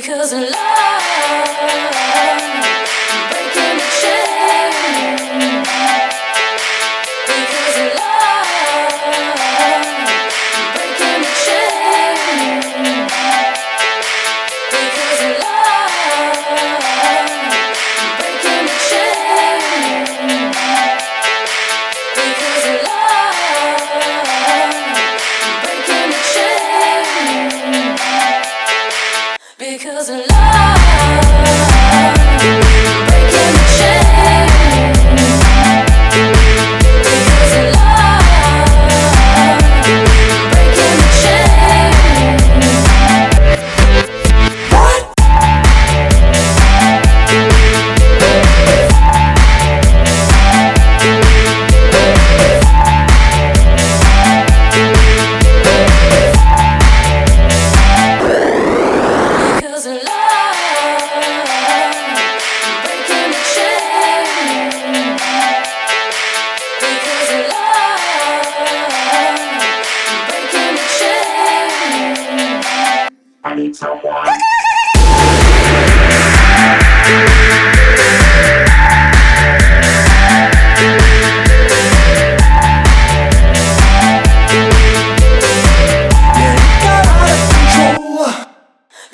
Because love,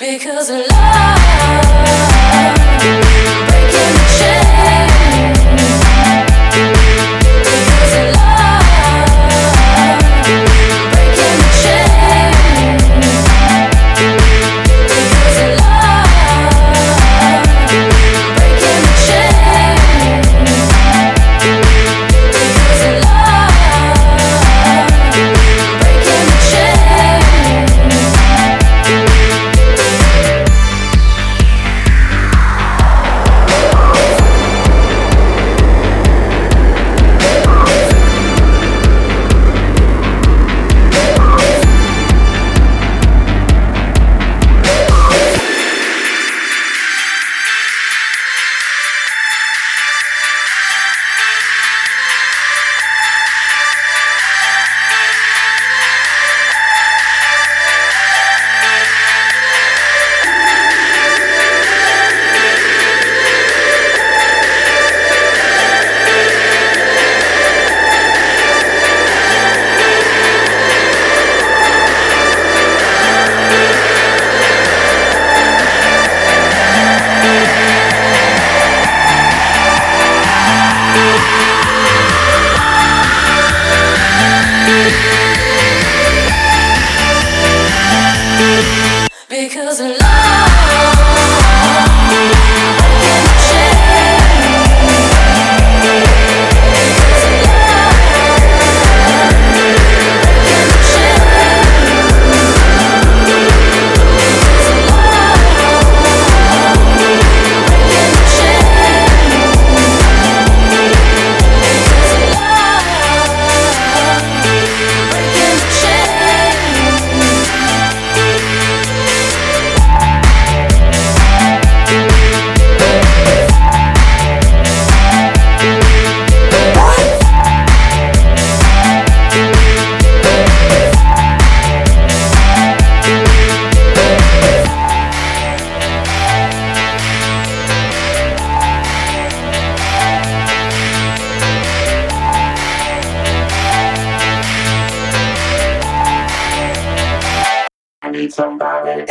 Because of love, Because love somebody.